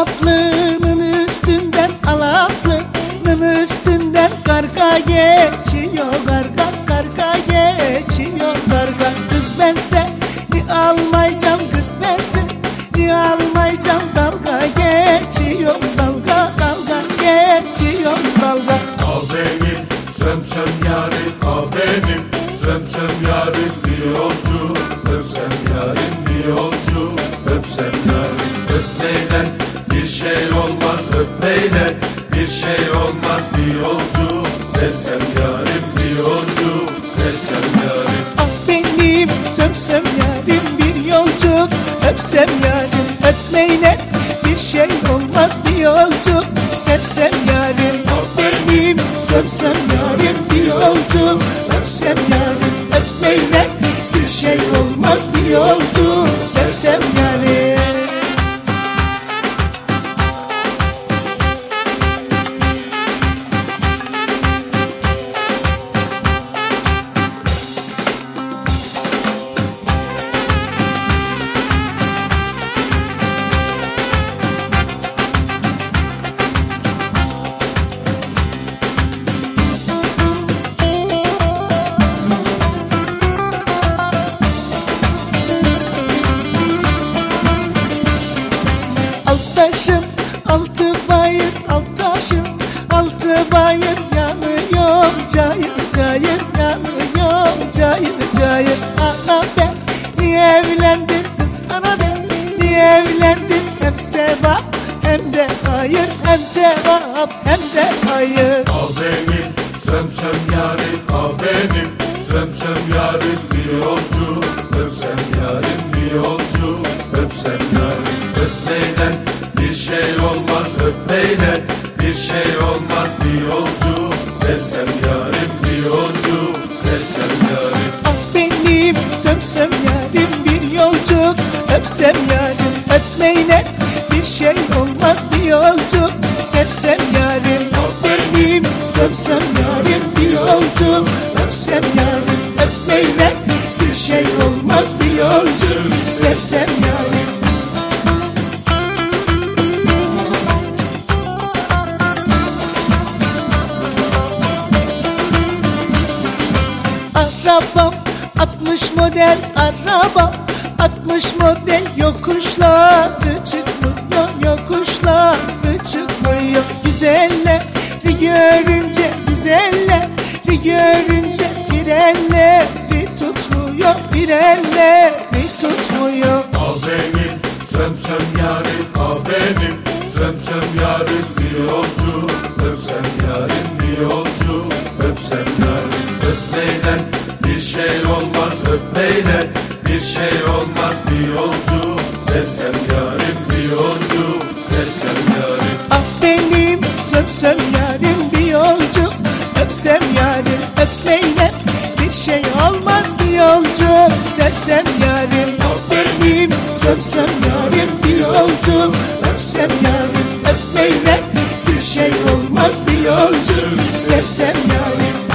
Alaplının üstünden alaplının üstünden karga geçiyor karga karga geçiyor karga. Kız ben seni almayacağım kız ben seni almayacağım. Dalga geçiyor dalga dalga geçiyor dalga. Al benim sömsöm yarim Al benim sömsöm yarim Bir yolcu öpsem yarim Bir yolcu. Öpsem yarim olmaz Öpmeyle bir şey olmaz Bir yolcu? Sevsem yarim Bir yolcu? Sevsem yarim. Ah benim sömsöm yarim bir yolcu. Öpsem yarim öpmeyle bir şey olmaz bir yolcu? Sevsem yarim. Ah benim sömsöm yarim bir yolcu. Öpsem yarim öpmeyle bir şey olmaz bir yolcu? Sevsem yarim niye evlendin hem sevap hem de hayır hem sevap hem de hayır. Al benim sömsöm yarim Al benim sömsöm yarim Bir yolcu öpsem yarim Bir yolcu. Öpsem yarim Öpmeyle bir şey olmaz Öpmeyle bir şey olmaz Bir yolcu. Sevsem yarim Bir yolcu sevsem yarim Ah benim sömsöm yarim bir yolcu. Öpsem yarim şey olmaz bir yolcu Sevsem yarim ah benim sömsöm yarim bir yolcu Öpsem yarim öpmeyle bir şey olmaz bir yolcu Sevsem yarim Arabam 60 model arabam 60 model yokuşları çıkmıyor yokuşları çıkmıyor. Güzelleri görünce güzelleri görünce frenleri tutmuyor. Frenleri tutmuyor. Al benim sömsöm yarim Al benim sömsöm yarim sömsöm yarim bir yolcu. Öpsem yarim öpmeyle bir şey olmaz bir yolcu. Sevsem yarim benim. Sömsöm yarim bir yolcu. Öpsem yarim öpmeyle bir şey olmaz bir yolcu. Sevsem yarim